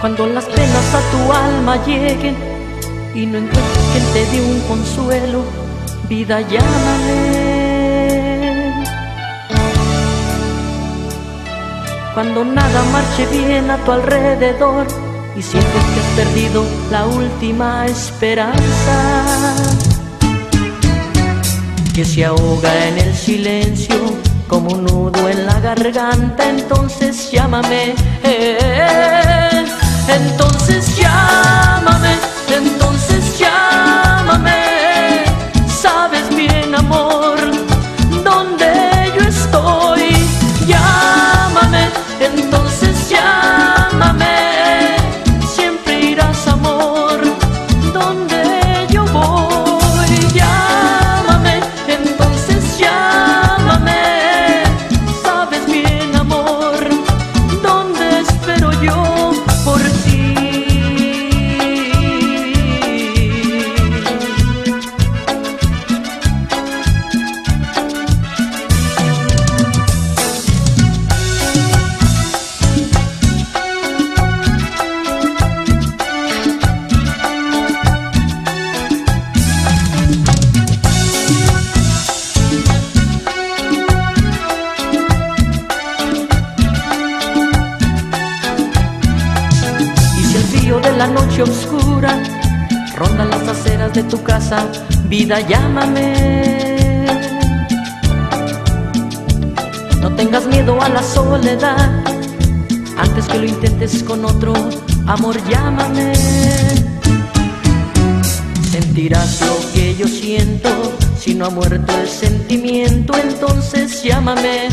Cuando las penas a tu alma lleguen y no encuentres quien te dé un consuelo, vida llámame. Cuando nada marche bien a tu alrededor y sientes que has perdido la última esperanza, que se ahoga en el silencio como un nudo en la garganta, entonces llámame. Entonces llámame, de la noche oscura ronda las aceras de tu casa, vida llámame. No tengas miedo a la soledad, antes que lo intentes con otro, amor llámame. Sentirás lo que yo siento, si no ha muerto el sentimiento, entonces llámame.